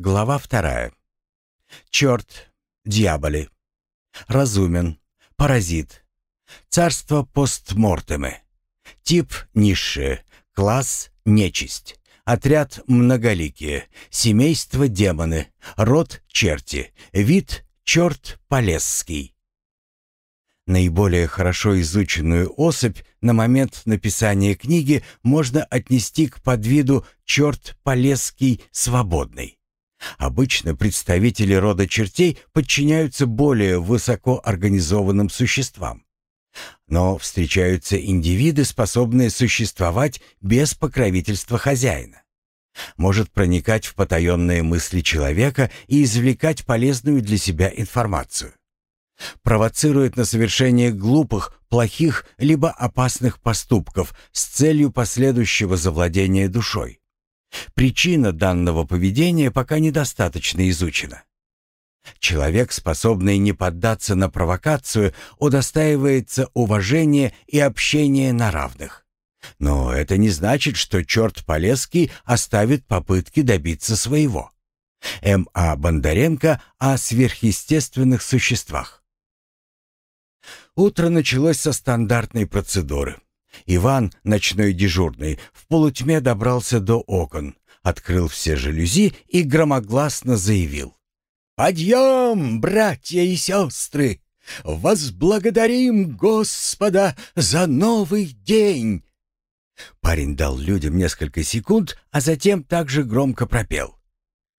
Глава вторая. Черт, дьяволи. Разумен. Паразит. Царство постмортемы. Тип низшие. Класс нечисть. Отряд многоликие. Семейство демоны. Род черти. Вид черт полесский. Наиболее хорошо изученную особь на момент написания книги можно отнести к подвиду черт полесский свободный. Обычно представители рода чертей подчиняются более высоко организованным существам. Но встречаются индивиды, способные существовать без покровительства хозяина. Может проникать в потаенные мысли человека и извлекать полезную для себя информацию. Провоцирует на совершение глупых, плохих либо опасных поступков с целью последующего завладения душой. Причина данного поведения пока недостаточно изучена. Человек, способный не поддаться на провокацию, удостаивается уважения и общения на равных. Но это не значит, что черт Полесский оставит попытки добиться своего. М.А. Бондаренко о сверхъестественных существах. Утро началось со стандартной процедуры. Иван, ночной дежурный, в полутьме добрался до окон, открыл все жалюзи и громогласно заявил. «Подъем, братья и сестры! Возблагодарим Господа за новый день!» Парень дал людям несколько секунд, а затем также громко пропел.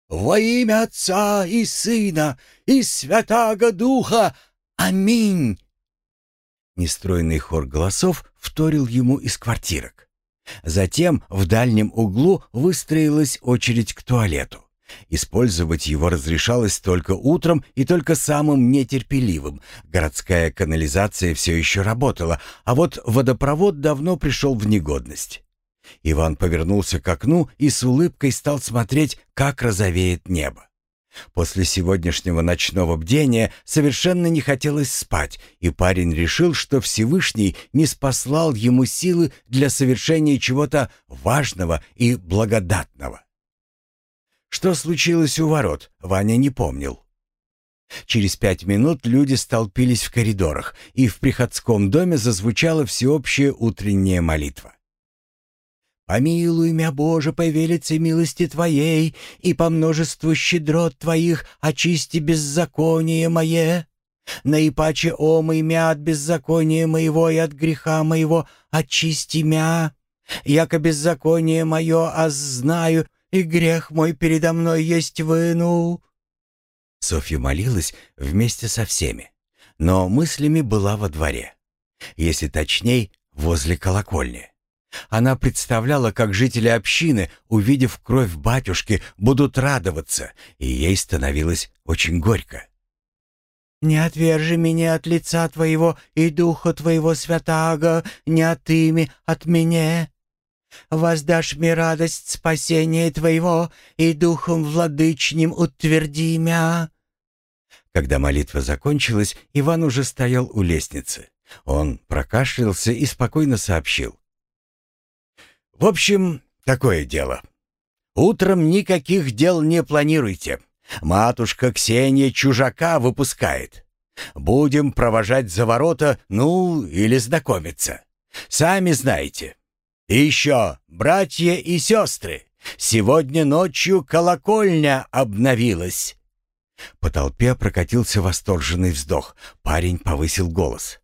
«Во имя Отца и Сына и Святаго Духа! Аминь!» Нестройный хор голосов вторил ему из квартирок. Затем в дальнем углу выстроилась очередь к туалету. Использовать его разрешалось только утром и только самым нетерпеливым. Городская канализация все еще работала, а вот водопровод давно пришел в негодность. Иван повернулся к окну и с улыбкой стал смотреть, как розовеет небо. После сегодняшнего ночного бдения совершенно не хотелось спать, и парень решил, что Всевышний не спаслал ему силы для совершения чего-то важного и благодатного. Что случилось у ворот, Ваня не помнил. Через пять минут люди столпились в коридорах, и в приходском доме зазвучала всеобщая утренняя молитва. Помилуй мя, Боже, по велице милости Твоей, и по множеству щедрот Твоих очисти беззаконие мое. Наипаче омый мя от беззакония моего и от греха моего очисти мя. Яко беззаконие мое, а знаю, и грех мой передо мной есть выну». Софья молилась вместе со всеми, но мыслями была во дворе. Если точней, возле колокольни. Она представляла, как жители общины, увидев кровь батюшки, будут радоваться, и ей становилось очень горько. «Не отвержи меня от лица Твоего и Духа Твоего Святаго, не от ими, от меня. Воздашь мне радость спасения Твоего и Духом Владычним утверди мя». Когда молитва закончилась, Иван уже стоял у лестницы. Он прокашлялся и спокойно сообщил. В общем, такое дело. Утром никаких дел не планируйте. Матушка Ксения чужака выпускает. Будем провожать за ворота, ну, или знакомиться. Сами знаете. И еще, братья и сестры, сегодня ночью колокольня обновилась. По толпе прокатился восторженный вздох. Парень повысил голос.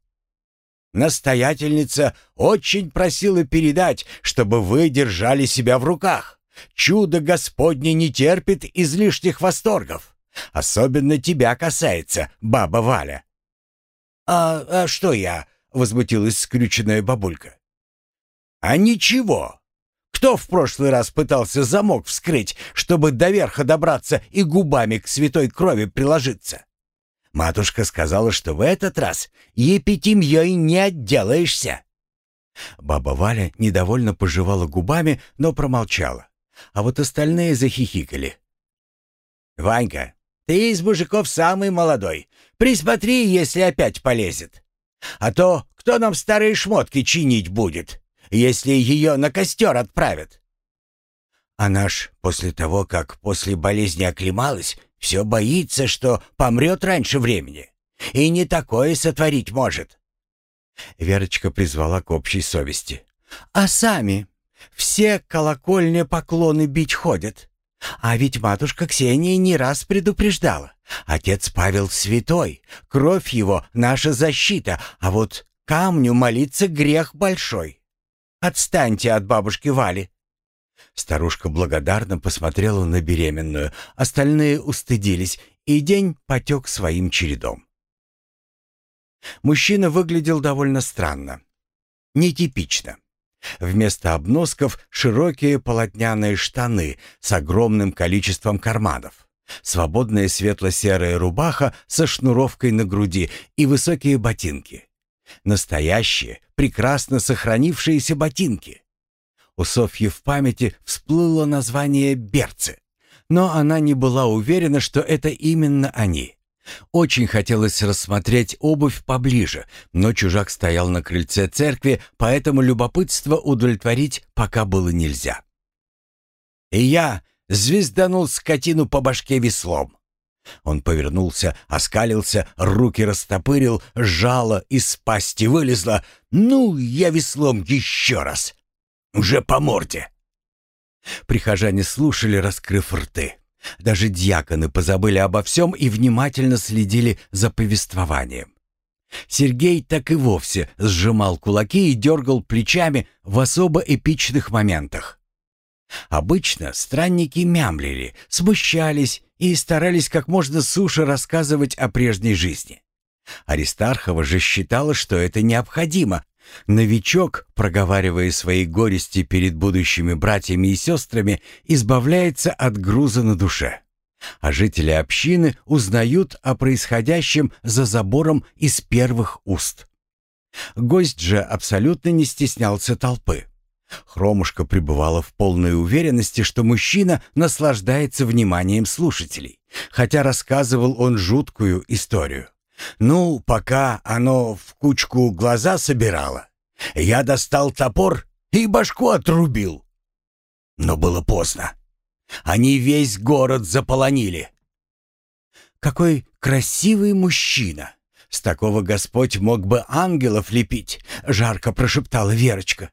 Настоятельница очень просила передать, чтобы вы держали себя в руках. Чудо Господне не терпит излишних восторгов. Особенно тебя касается, баба Валя». «А, а что я?» — возмутилась скрюченная бабулька. «А ничего. Кто в прошлый раз пытался замок вскрыть, чтобы до верха добраться и губами к святой крови приложиться? Матушка сказала, что в этот раз епитимьей не отделаешься. Баба Валя недовольно пожевала губами, но промолчала. А вот остальные захихикали. «Ванька, ты из мужиков самый молодой. Присмотри, если опять полезет. А то кто нам старые шмотки чинить будет, если ее на костер отправят?» Она ж после того, как после болезни оклемалась, все боится, что помрет раньше времени. И не такое сотворить может. Верочка призвала к общей совести. А сами все колокольня поклоны бить ходят. А ведь матушка Ксения не раз предупреждала. Отец Павел святой, кровь его — наша защита, а вот камню молиться грех большой. Отстаньте от бабушки Вали. Старушка благодарно посмотрела на беременную, остальные устыдились, и день потек своим чередом. Мужчина выглядел довольно странно. Нетипично. Вместо обносков широкие полотняные штаны с огромным количеством карманов, свободная светло-серая рубаха со шнуровкой на груди и высокие ботинки. Настоящие, прекрасно сохранившиеся ботинки. У Софьи в памяти всплыло название «берцы», но она не была уверена, что это именно они. Очень хотелось рассмотреть обувь поближе, но чужак стоял на крыльце церкви, поэтому любопытство удовлетворить пока было нельзя. И я звезданул скотину по башке веслом. Он повернулся, оскалился, руки растопырил, жало из пасти вылезло. «Ну, я веслом еще раз! Уже по морде!» Прихожане слушали, раскрыв рты. Даже дьяконы позабыли обо всем и внимательно следили за повествованием. Сергей так и вовсе сжимал кулаки и дергал плечами в особо эпичных моментах. Обычно странники мямлили, смущались и старались как можно суше рассказывать о прежней жизни. Аристархова же считала, что это необходимо, Новичок, проговаривая свои горести перед будущими братьями и сестрами, избавляется от груза на душе. А жители общины узнают о происходящем за забором из первых уст. Гость же абсолютно не стеснялся толпы. Хромушка пребывала в полной уверенности, что мужчина наслаждается вниманием слушателей, хотя рассказывал он жуткую историю. Ну, пока оно в кучку глаза собирало, я достал топор и башку отрубил. Но было поздно. Они весь город заполонили. Какой красивый мужчина! С такого Господь мог бы ангелов лепить, жарко прошептала Верочка.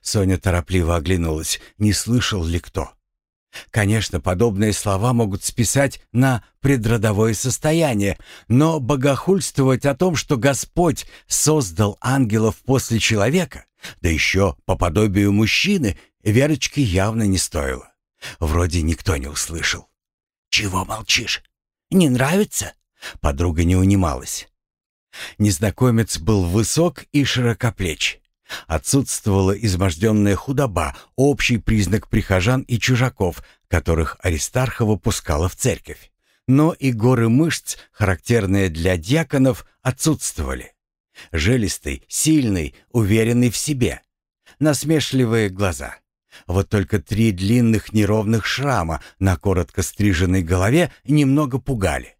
Соня торопливо оглянулась, не слышал ли кто. Конечно, подобные слова могут списать на предродовое состояние, но богохульствовать о том, что Господь создал ангелов после человека, да еще по подобию мужчины, Верочке явно не стоило. Вроде никто не услышал. «Чего молчишь? Не нравится?» Подруга не унималась. Незнакомец был высок и широкоплеч. Отсутствовала изможденная худоба, общий признак прихожан и чужаков, которых Аристархова пускала в церковь. Но и горы мышц, характерные для дьяконов, отсутствовали. Жилистый, сильный, уверенный в себе. Насмешливые глаза. Вот только три длинных неровных шрама на коротко стриженной голове немного пугали.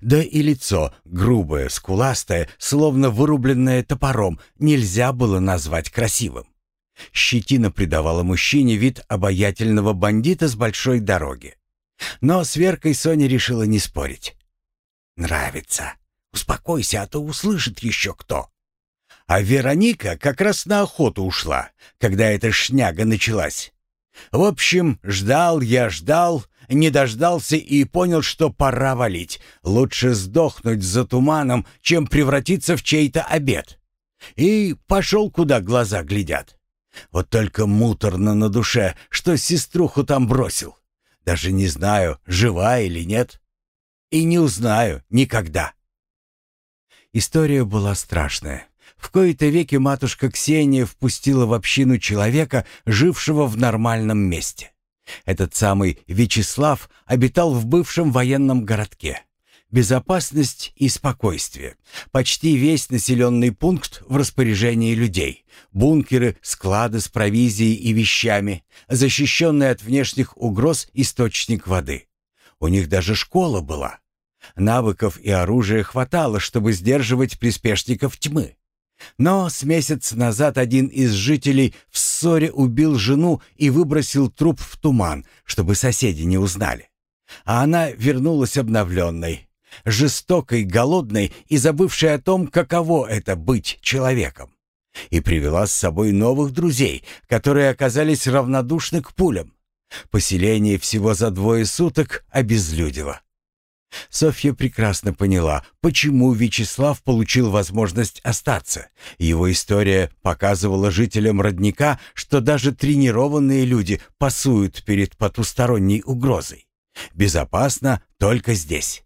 Да и лицо, грубое, скуластое, словно вырубленное топором, нельзя было назвать красивым. Щетина придавала мужчине вид обаятельного бандита с большой дороги. Но с Веркой Соня решила не спорить. «Нравится. Успокойся, а то услышит еще кто». А Вероника как раз на охоту ушла, когда эта шняга началась. В общем, ждал я, ждал, не дождался и понял, что пора валить. Лучше сдохнуть за туманом, чем превратиться в чей-то обед. И пошел, куда глаза глядят. Вот только муторно на душе, что сеструху там бросил. Даже не знаю, жива или нет. И не узнаю никогда. История была страшная. В кои-то веки матушка Ксения впустила в общину человека, жившего в нормальном месте. Этот самый Вячеслав обитал в бывшем военном городке. Безопасность и спокойствие. Почти весь населенный пункт в распоряжении людей. Бункеры, склады с провизией и вещами, защищенный от внешних угроз источник воды. У них даже школа была. Навыков и оружия хватало, чтобы сдерживать приспешников тьмы. Но с месяц назад один из жителей в ссоре убил жену и выбросил труп в туман, чтобы соседи не узнали. А она вернулась обновленной, жестокой, голодной и забывшей о том, каково это быть человеком. И привела с собой новых друзей, которые оказались равнодушны к пулям. Поселение всего за двое суток обезлюдило. Софья прекрасно поняла, почему Вячеслав получил возможность остаться. Его история показывала жителям родника, что даже тренированные люди пасуют перед потусторонней угрозой. Безопасно только здесь.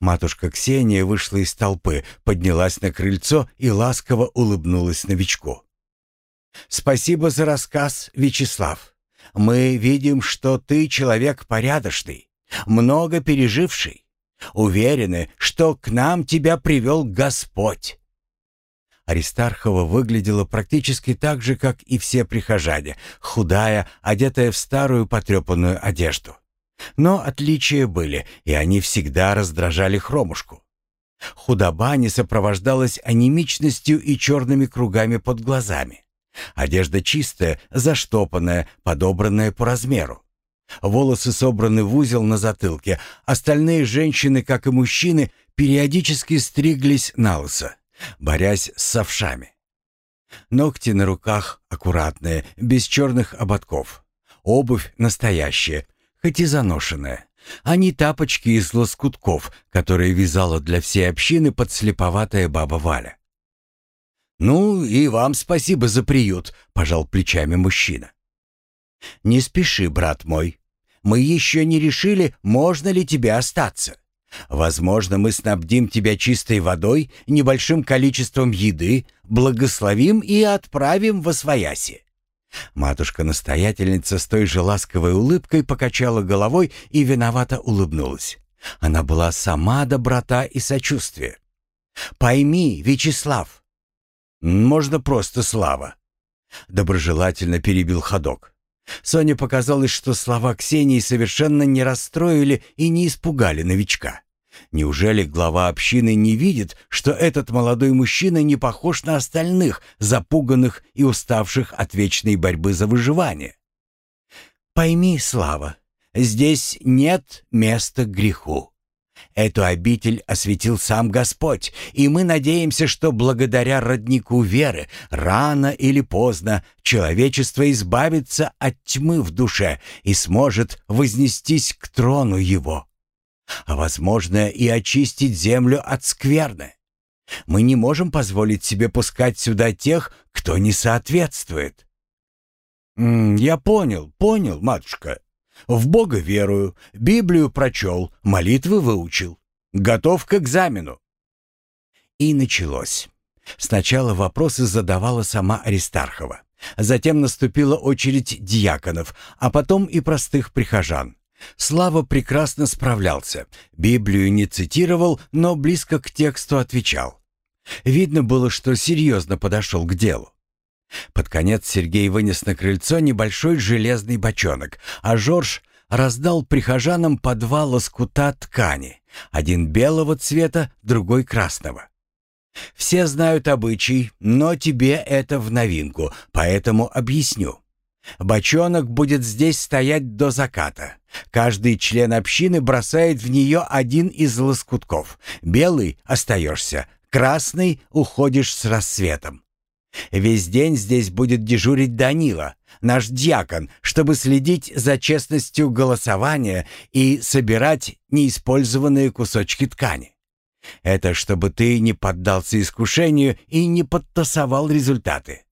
Матушка Ксения вышла из толпы, поднялась на крыльцо и ласково улыбнулась новичку. «Спасибо за рассказ, Вячеслав. Мы видим, что ты человек порядочный, много переживший. Уверены, что к нам тебя привел Господь». Аристархова выглядела практически так же, как и все прихожане, худая, одетая в старую потрепанную одежду. Но отличия были, и они всегда раздражали хромушку. Худоба не сопровождалась анемичностью и черными кругами под глазами. Одежда чистая, заштопанная, подобранная по размеру. Волосы собраны в узел на затылке. Остальные женщины, как и мужчины, периодически стриглись на лысо, борясь с овшами. Ногти на руках аккуратные, без черных ободков. Обувь настоящая, хоть и заношенная, а не тапочки из лоскутков, которые вязала для всей общины подслеповатая баба Валя. «Ну и вам спасибо за приют», — пожал плечами мужчина. «Не спеши, брат мой. Мы еще не решили, можно ли тебе остаться. Возможно, мы снабдим тебя чистой водой, небольшим количеством еды, благословим и отправим во свояси. Матушка-настоятельница с той же ласковой улыбкой покачала головой и виновато улыбнулась. Она была сама доброта и сочувствие. «Пойми, Вячеслав!» «Можно просто Слава!» Доброжелательно перебил ходок. Соне показалось, что слова Ксении совершенно не расстроили и не испугали новичка. Неужели глава общины не видит, что этот молодой мужчина не похож на остальных, запуганных и уставших от вечной борьбы за выживание? Пойми, Слава, здесь нет места греху. Эту обитель осветил сам Господь, и мы надеемся, что благодаря роднику веры рано или поздно человечество избавится от тьмы в душе и сможет вознестись к трону Его а, возможно, и очистить землю от скверны. Мы не можем позволить себе пускать сюда тех, кто не соответствует. «Я понял, понял, матушка. В Бога верую, Библию прочел, молитвы выучил. Готов к экзамену». И началось. Сначала вопросы задавала сама Аристархова. Затем наступила очередь диаконов, а потом и простых прихожан. Слава прекрасно справлялся. Библию не цитировал, но близко к тексту отвечал. Видно было, что серьезно подошел к делу. Под конец Сергей вынес на крыльцо небольшой железный бочонок, а Жорж раздал прихожанам по два лоскута ткани, один белого цвета, другой красного. Все знают обычай, но тебе это в новинку, поэтому объясню. Бочонок будет здесь стоять до заката. Каждый член общины бросает в нее один из лоскутков. Белый — остаешься, красный — уходишь с рассветом. Весь день здесь будет дежурить Данила, наш дьякон, чтобы следить за честностью голосования и собирать неиспользованные кусочки ткани. Это чтобы ты не поддался искушению и не подтасовал результаты.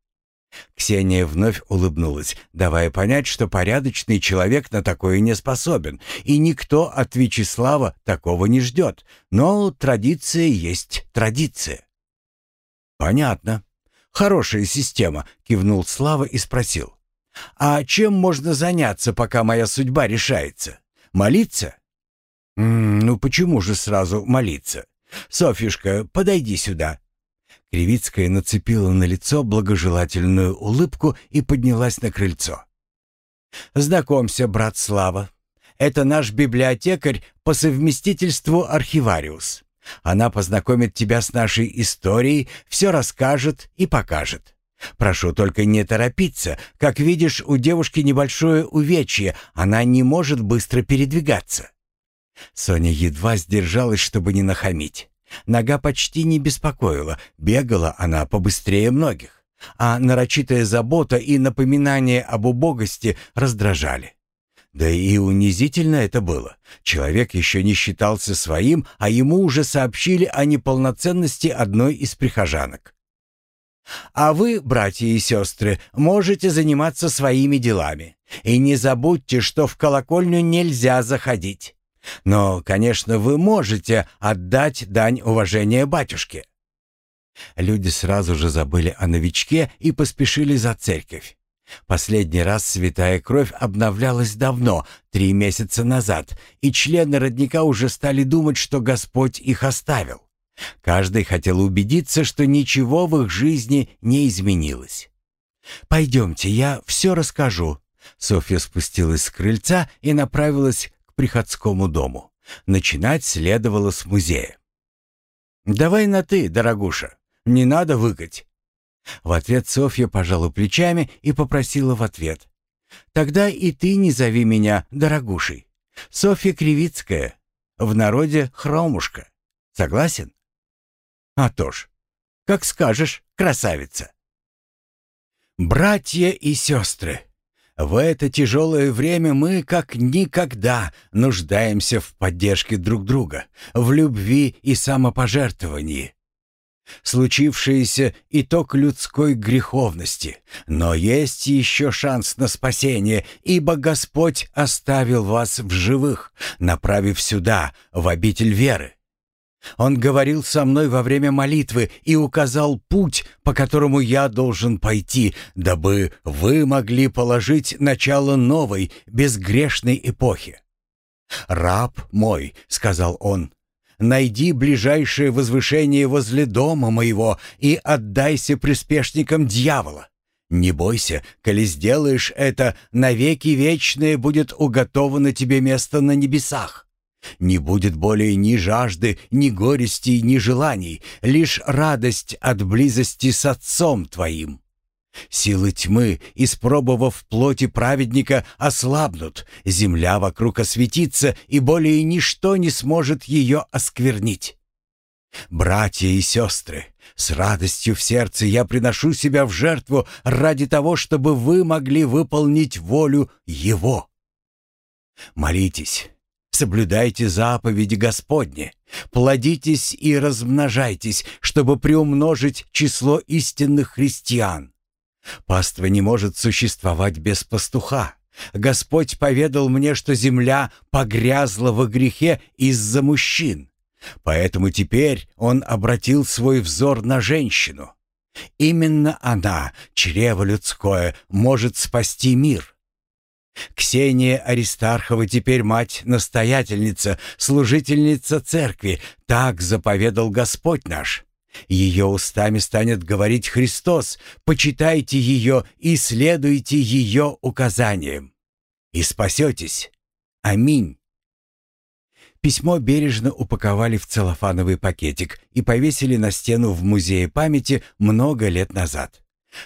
Ксения вновь улыбнулась, давая понять, что порядочный человек на такое не способен, и никто от Вячеслава такого не ждет, но традиция есть традиция. «Понятно. Хорошая система», — кивнул Слава и спросил. «А чем можно заняться, пока моя судьба решается? Молиться?» «М -м, «Ну почему же сразу молиться? Софьюшка, подойди сюда. Кривицкая нацепила на лицо благожелательную улыбку и поднялась на крыльцо. «Знакомься, брат Слава. Это наш библиотекарь по совместительству архивариус. Она познакомит тебя с нашей историей, все расскажет и покажет. Прошу только не торопиться. Как видишь, у девушки небольшое увечье, она не может быстро передвигаться». Соня едва сдержалась, чтобы не нахамить. Нога почти не беспокоила, бегала она побыстрее многих, а нарочитая забота и напоминание об убогости раздражали. Да и унизительно это было. Человек еще не считался своим, а ему уже сообщили о неполноценности одной из прихожанок. А вы, братья и сестры, можете заниматься своими делами. И не забудьте, что в колокольню нельзя заходить. Но, конечно, вы можете отдать дань уважения батюшке». Люди сразу же забыли о новичке и поспешили за церковь. Последний раз святая кровь обновлялась давно, три месяца назад, и члены родника уже стали думать, что Господь их оставил. Каждый хотел убедиться, что ничего в их жизни не изменилось. «Пойдемте, я все расскажу». Софья спустилась с крыльца и направилась к приходскому дому. Начинать следовало с музея. «Давай на «ты», дорогуша. Не надо выкать». В ответ Софья пожала плечами и попросила в ответ. «Тогда и ты не зови меня дорогушей. Софья Кривицкая. В народе Хромушка. Согласен?» «А то ж. Как скажешь, красавица». «Братья и сестры, в это тяжелое время мы как никогда нуждаемся в поддержке друг друга, в любви и самопожертвовании. Случившееся — итог людской греховности, но есть еще шанс на спасение, ибо Господь оставил вас в живых, направив сюда, в обитель веры. Он говорил со мной во время молитвы и указал путь, по которому я должен пойти, дабы вы могли положить начало новой, безгрешной эпохи. «Раб мой», — сказал он, — «найди ближайшее возвышение возле дома моего и отдайся приспешникам дьявола. Не бойся, коли сделаешь это, навеки вечное будет уготовано тебе место на небесах». Не будет более ни жажды, ни горести, ни желаний, лишь радость от близости с Отцом Твоим. Силы тьмы, испробовав плоти праведника, ослабнут, земля вокруг осветится, и более ничто не сможет ее осквернить. Братья и сестры, с радостью в сердце я приношу себя в жертву ради того, чтобы вы могли выполнить волю Его. Молитесь, Соблюдайте заповеди Господни, плодитесь и размножайтесь, чтобы приумножить число истинных христиан. Паства не может существовать без пастуха. Господь поведал мне, что земля погрязла во грехе из-за мужчин. Поэтому теперь Он обратил свой взор на женщину. Именно она, чрево людское, может спасти мир. Ксения Аристархова теперь мать-настоятельница, служительница церкви, так заповедал Господь наш. Ее устами станет говорить Христос, почитайте ее и следуйте ее указаниям. И спасетесь. Аминь. Письмо бережно упаковали в целлофановый пакетик и повесили на стену в Музее памяти много лет назад.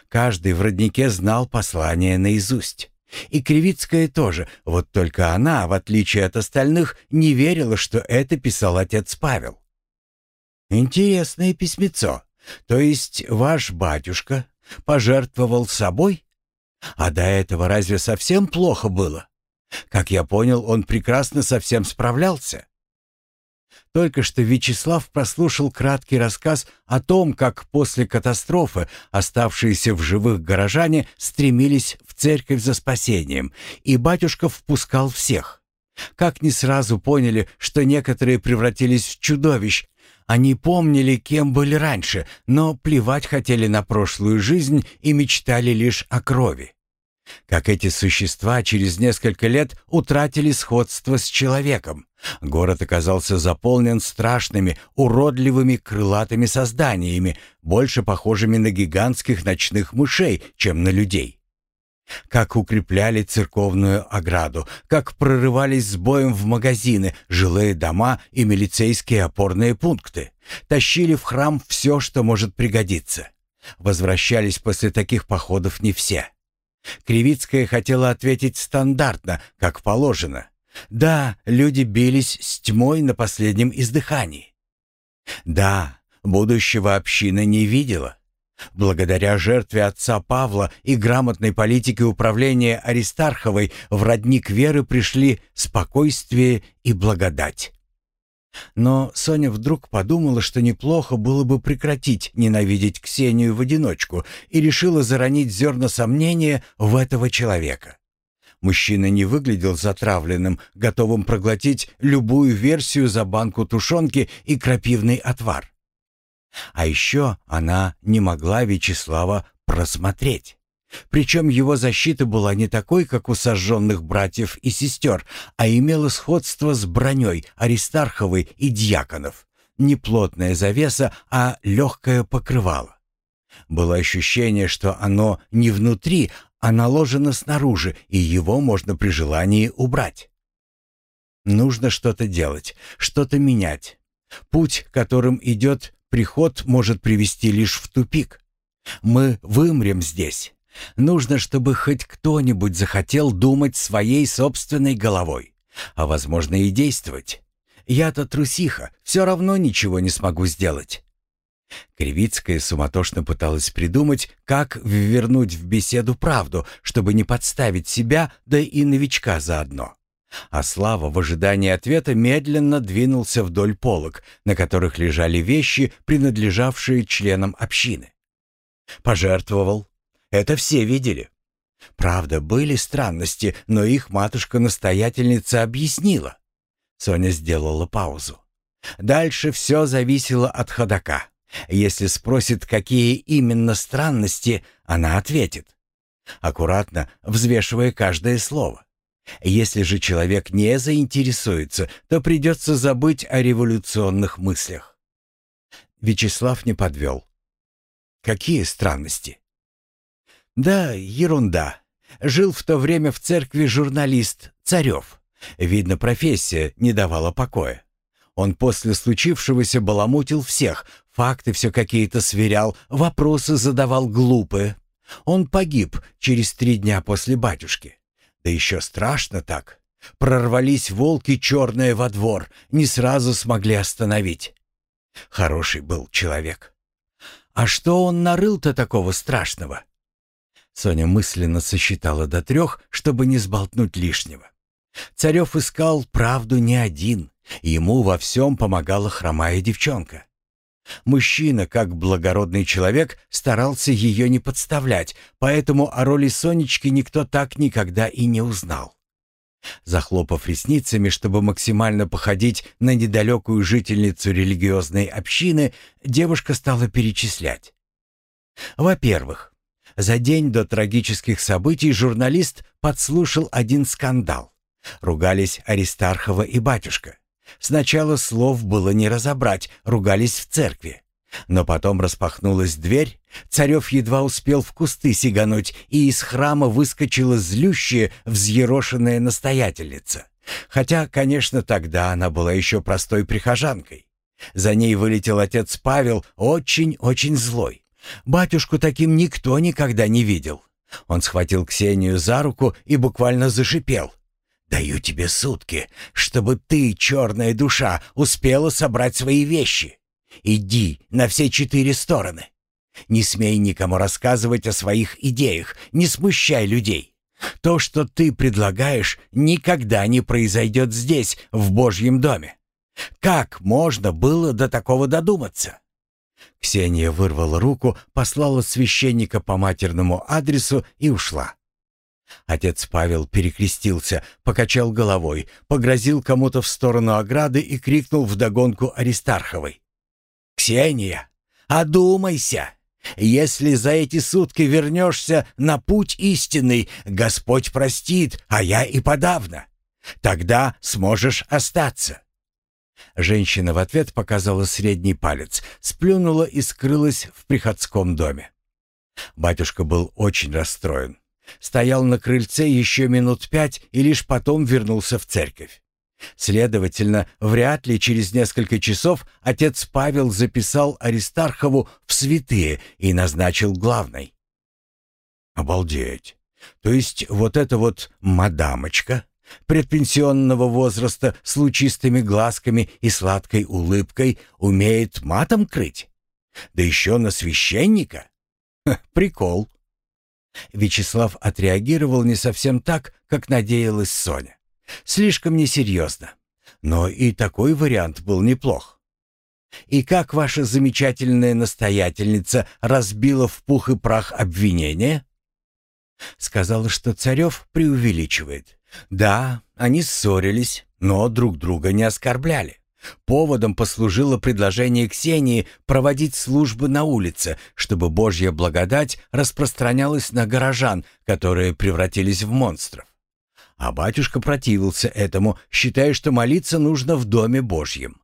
Каждый в роднике знал послание наизусть. И Кривицкая тоже, вот только она, в отличие от остальных, не верила, что это писал отец Павел. «Интересное письмецо. То есть ваш батюшка пожертвовал собой? А до этого разве совсем плохо было? Как я понял, он прекрасно совсем справлялся». Только что Вячеслав прослушал краткий рассказ о том, как после катастрофы оставшиеся в живых горожане стремились в церковь за спасением, и батюшка впускал всех. Как не сразу поняли, что некоторые превратились в чудовищ, они помнили, кем были раньше, но плевать хотели на прошлую жизнь и мечтали лишь о крови. Как эти существа через несколько лет утратили сходство с человеком. Город оказался заполнен страшными, уродливыми крылатыми созданиями, больше похожими на гигантских ночных мышей, чем на людей. Как укрепляли церковную ограду, как прорывались с боем в магазины, жилые дома и милицейские опорные пункты. Тащили в храм все, что может пригодиться. Возвращались после таких походов не все. Кривицкая хотела ответить стандартно, как положено. Да, люди бились с тьмой на последнем издыхании. Да, будущего община не видела. Благодаря жертве отца Павла и грамотной политике управления Аристарховой в родник веры пришли спокойствие и благодать. Но Соня вдруг подумала, что неплохо было бы прекратить ненавидеть Ксению в одиночку и решила заронить зерна сомнения в этого человека. Мужчина не выглядел затравленным, готовым проглотить любую версию за банку тушенки и крапивный отвар. А еще она не могла Вячеслава просмотреть. Причем его защита была не такой, как у сожженных братьев и сестер, а имела сходство с броней Аристарховой и Дьяконов. Не плотная завеса, а легкое покрывало. Было ощущение, что оно не внутри, а наложено снаружи, и его можно при желании убрать. Нужно что-то делать, что-то менять. Путь, которым идет приход, может привести лишь в тупик. Мы вымрем здесь. Нужно, чтобы хоть кто-нибудь захотел думать своей собственной головой, а, возможно, и действовать. Я-то трусиха, все равно ничего не смогу сделать. Кривицкая суматошно пыталась придумать, как ввернуть в беседу правду, чтобы не подставить себя, да и новичка заодно. А Слава в ожидании ответа медленно двинулся вдоль полок, на которых лежали вещи, принадлежавшие членам общины. Пожертвовал, это все видели. Правда, были странности, но их матушка-настоятельница объяснила. Соня сделала паузу. Дальше все зависело от ходока. Если спросит, какие именно странности, она ответит. Аккуратно взвешивая каждое слово. Если же человек не заинтересуется, то придется забыть о революционных мыслях. Вячеслав не подвел. Какие странности? Да, ерунда. Жил в то время в церкви журналист Царев. Видно, профессия не давала покоя. Он после случившегося баламутил всех, факты все какие-то сверял, вопросы задавал глупые. Он погиб через три дня после батюшки. Да еще страшно так. Прорвались волки черные во двор, не сразу смогли остановить. Хороший был человек. А что он нарыл-то такого страшного? Соня мысленно сосчитала до трех, чтобы не сболтнуть лишнего. Царев искал правду не один, ему во всем помогала хромая девчонка. Мужчина, как благородный человек, старался ее не подставлять, поэтому о роли Сонечки никто так никогда и не узнал. Захлопав ресницами, чтобы максимально походить на недалекую жительницу религиозной общины, девушка стала перечислять. Во-первых, за день до трагических событий журналист подслушал один скандал. Ругались Аристархова и батюшка. Сначала слов было не разобрать, ругались в церкви. Но потом распахнулась дверь, Царев едва успел в кусты сигануть, и из храма выскочила злющая, взъерошенная настоятельница. Хотя, конечно, тогда она была еще простой прихожанкой. За ней вылетел отец Павел, очень-очень злой. Батюшку таким никто никогда не видел. Он схватил Ксению за руку и буквально зашипел. «Даю тебе сутки, чтобы ты, черная душа, успела собрать свои вещи. Иди на все четыре стороны. Не смей никому рассказывать о своих идеях, не смущай людей. То, что ты предлагаешь, никогда не произойдет здесь, в Божьем доме. Как можно было до такого додуматься?» Ксения вырвала руку, послала священника по матерному адресу и ушла. Отец Павел перекрестился, покачал головой, погрозил кому-то в сторону ограды и крикнул вдогонку Аристарховой. «Ксения, одумайся! Если за эти сутки вернешься на путь истинный, Господь простит, а я и подавно. Тогда сможешь остаться. Женщина в ответ показала средний палец, сплюнула и скрылась в приходском доме. Батюшка был очень расстроен. Стоял на крыльце еще минут пять и лишь потом вернулся в церковь. Следовательно, вряд ли через несколько часов отец Павел записал Аристархову в святые и назначил главной. Обалдеть! То есть вот эта вот мадамочка предпенсионного возраста с лучистыми глазками и сладкой улыбкой умеет матом крыть? Да еще на священника? Ха, прикол. Вячеслав отреагировал не совсем так, как надеялась Соня. Слишком несерьезно. Но и такой вариант был неплох. И как ваша замечательная настоятельница разбила в пух и прах обвинение? Сказала, что Царев преувеличивает. Да, они ссорились, но друг друга не оскорбляли. Поводом послужило предложение Ксении проводить службы на улице, чтобы Божья благодать распространялась на горожан, которые превратились в монстров. А батюшка противился этому, считая, что молиться нужно в Доме Божьем.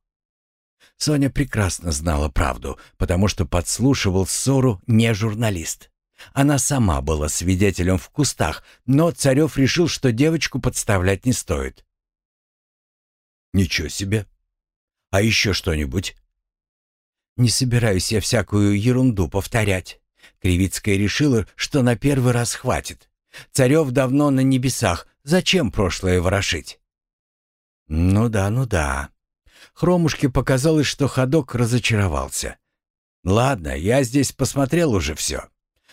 Соня прекрасно знала правду, потому что подслушивал ссору не журналист. Она сама была свидетелем в кустах, но Царев решил, что девочку подставлять не стоит. «Ничего себе! А еще что-нибудь?» «Не собираюсь я всякую ерунду повторять». Кривицкая решила, что на первый раз хватит. Царев давно на небесах, зачем прошлое ворошить? Ну да, ну да. Хромушке показалось, что ходок разочаровался. Ладно, я здесь посмотрел уже все.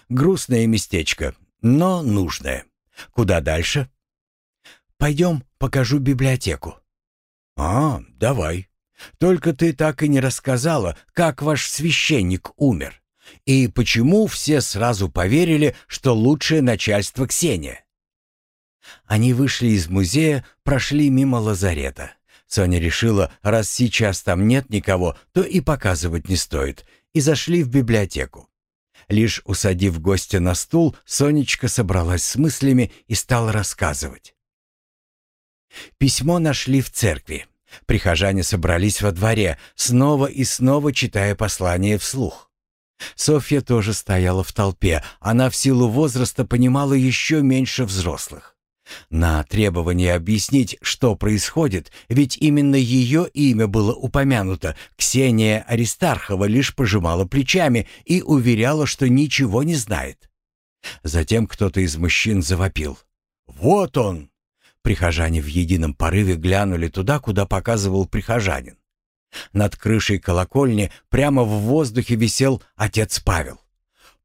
Грустное местечко, но нужное. Куда дальше? Пойдем, покажу библиотеку. А, давай. Только ты так и не рассказала, как ваш священник умер. И почему все сразу поверили, что лучшее начальство Ксения? Они вышли из музея, прошли мимо лазарета. Соня решила, раз сейчас там нет никого, то и показывать не стоит, и зашли в библиотеку. Лишь усадив гостя на стул, Сонечка собралась с мыслями и стала рассказывать. Письмо нашли в церкви. Прихожане собрались во дворе, снова и снова читая послание вслух. Софья тоже стояла в толпе. Она в силу возраста понимала еще меньше взрослых. На требование объяснить, что происходит, ведь именно ее имя было упомянуто, Ксения Аристархова лишь пожимала плечами и уверяла, что ничего не знает. Затем кто-то из мужчин завопил. «Вот он!» Прихожане в едином порыве глянули туда, куда показывал прихожанин. Над крышей колокольни прямо в воздухе висел отец Павел.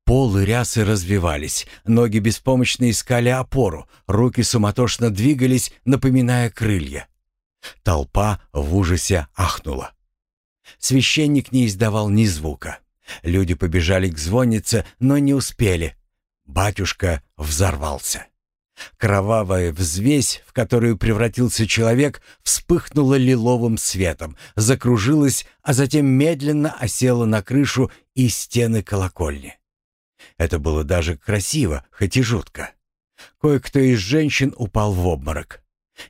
Полы рясы развивались, ноги беспомощно искали опору, руки суматошно двигались, напоминая крылья. Толпа в ужасе ахнула. Священник не издавал ни звука. Люди побежали к звоннице, но не успели. Батюшка взорвался. Кровавая взвесь, в которую превратился человек, вспыхнула лиловым светом, закружилась, а затем медленно осела на крышу и стены колокольни. Это было даже красиво, хоть и жутко. Кое-кто из женщин упал в обморок.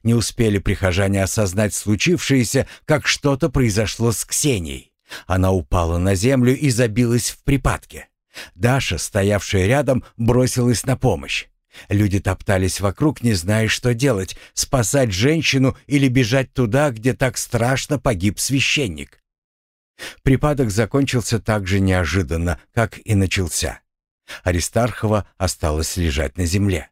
Не успели прихожане осознать случившееся, как что-то произошло с Ксенией. Она упала на землю и забилась в припадке. Даша, стоявшая рядом, бросилась на помощь. Люди топтались вокруг, не зная, что делать, спасать женщину или бежать туда, где так страшно погиб священник. Припадок закончился так же неожиданно, как и начался. Аристархова осталась лежать на земле.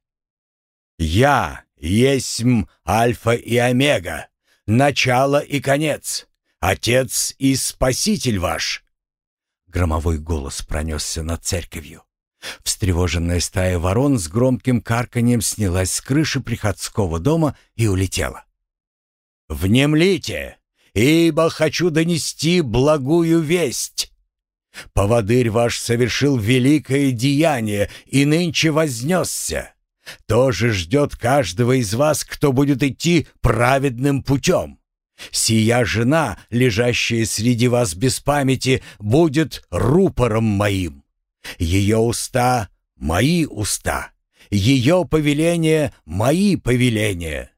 «Я есмь Альфа и Омега, начало и конец, Отец и Спаситель ваш!» Громовой голос пронесся над церковью. Встревоженная стая ворон с громким карканьем снялась с крыши приходского дома и улетела. «Внемлите, ибо хочу донести благую весть. Поводырь ваш совершил великое деяние и нынче вознесся. Тоже ждет каждого из вас, кто будет идти праведным путем. Сия жена, лежащая среди вас без памяти, будет рупором моим. Ее уста — мои уста, ее повеление — мои повеления.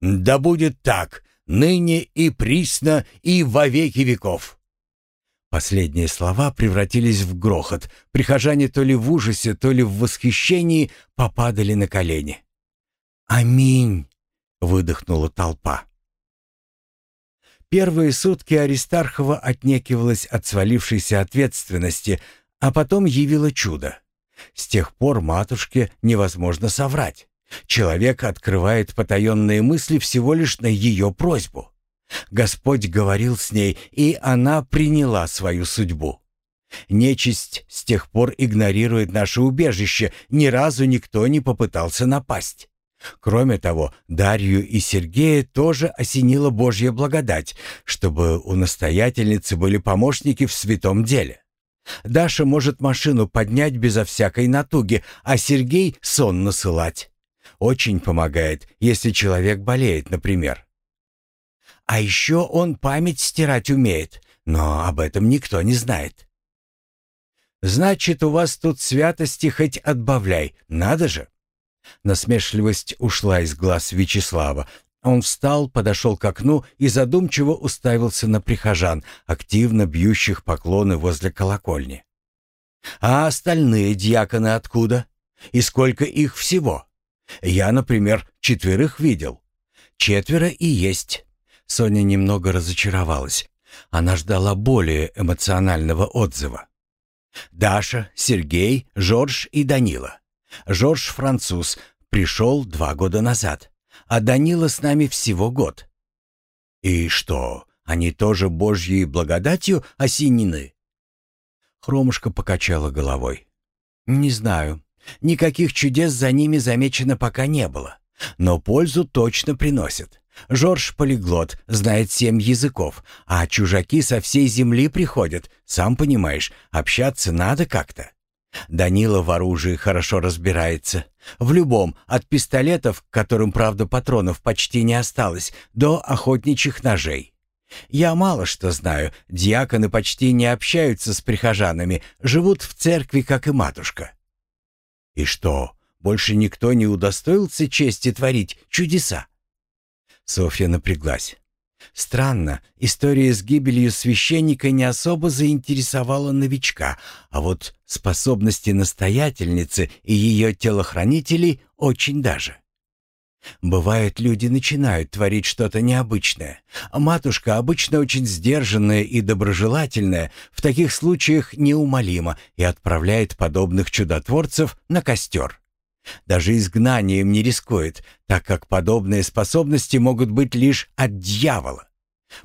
Да будет так, ныне и присно, и во веки веков. Последние слова превратились в грохот. Прихожане то ли в ужасе, то ли в восхищении попадали на колени. «Аминь!» — выдохнула толпа. Первые сутки Аристархова отнекивалась от свалившейся ответственности, а потом явила чудо. С тех пор матушке невозможно соврать. Человек открывает потаенные мысли всего лишь на ее просьбу. Господь говорил с ней, и она приняла свою судьбу. Нечисть с тех пор игнорирует наше убежище, ни разу никто не попытался напасть. Кроме того, Дарью и Сергея тоже осенила Божья благодать, чтобы у настоятельницы были помощники в святом деле. Даша может машину поднять безо всякой натуги, а Сергей сон насылать. Очень помогает, если человек болеет, например. А еще он память стирать умеет, но об этом никто не знает. Значит, у вас тут святости хоть отбавляй, надо же. Насмешливость ушла из глаз Вячеслава. Он встал, подошел к окну и задумчиво уставился на прихожан, активно бьющих поклоны возле колокольни. «А остальные дьяконы откуда? И сколько их всего? Я, например, четверых видел. Четверо и есть. Соня немного разочаровалась. Она ждала более эмоционального отзыва. Даша, Сергей, Жорж и Данила. Жорж француз, пришел два года назад, а Данила с нами всего год. И что, они тоже Божьей благодатью осенены? Хромушка покачала головой. Не знаю. Никаких чудес за ними замечено пока не было, но пользу точно приносят. Жорж полиглот, знает семь языков, а чужаки со всей земли приходят, сам понимаешь, общаться надо как-то. Данила в оружии хорошо разбирается. В любом, от пистолетов, которым, правда, патронов почти не осталось, до охотничьих ножей. Я мало что знаю, диаконы почти не общаются с прихожанами, живут в церкви, как и матушка. И что, больше никто не удостоился чести творить чудеса? Софья напряглась. Странно, история с гибелью священника не особо заинтересовала новичка, а вот способности настоятельницы и ее телохранителей очень даже. Бывает, люди начинают творить что-то необычное, матушка, обычно очень сдержанная и доброжелательная, в таких случаях неумолима и отправляет подобных чудотворцев на костер. Даже изгнанием не рискует, так как подобные способности могут быть лишь от дьявола.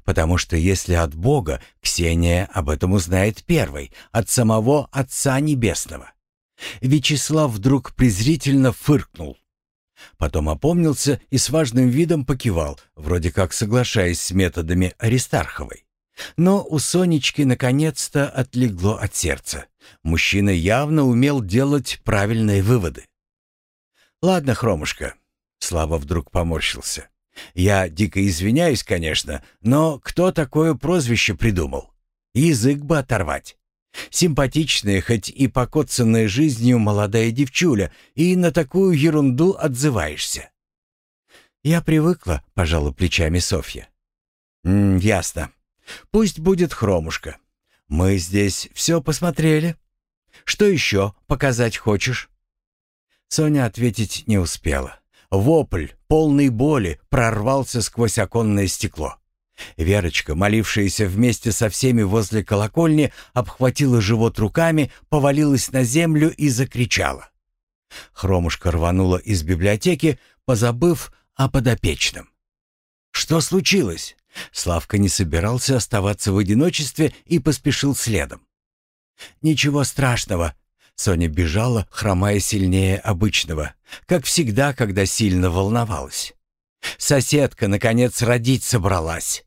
Потому что если от Бога, Ксения об этом узнает первой, от самого Отца Небесного. Вячеслав вдруг презрительно фыркнул. Потом опомнился и с важным видом покивал, вроде как соглашаясь с методами Аристарховой. Но у Сонечки наконец-то отлегло от сердца. Мужчина явно умел делать правильные выводы. «Ладно, Хромушка». Слава вдруг поморщился. «Я дико извиняюсь, конечно, но кто такое прозвище придумал? Язык бы оторвать. Симпатичная, хоть и покоцанная жизнью молодая девчуля, и на такую ерунду отзываешься». «Я привыкла», — пожала плечами Софья. «М, «Ясно. Пусть будет Хромушка. Мы здесь все посмотрели. Что еще показать хочешь?» Соня ответить не успела. Вопль, полный боли, прорвался сквозь оконное стекло. Верочка, молившаяся вместе со всеми возле колокольни, обхватила живот руками, повалилась на землю и закричала. Хромушка рванула из библиотеки, позабыв о подопечном. «Что случилось?» Славка не собирался оставаться в одиночестве и поспешил следом. «Ничего страшного», Соня бежала, хромая сильнее обычного, как всегда, когда сильно волновалась. Соседка, наконец, родить собралась.